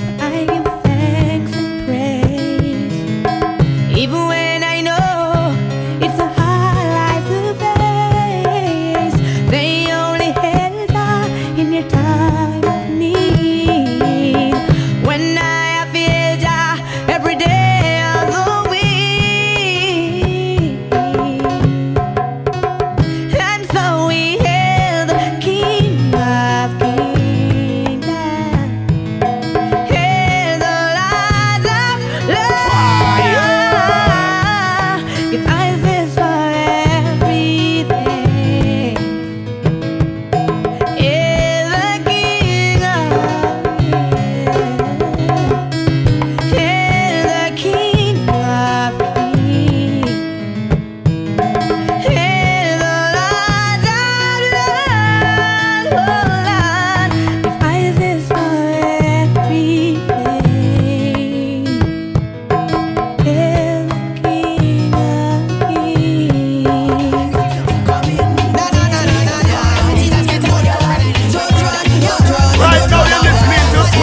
up.